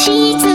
しつ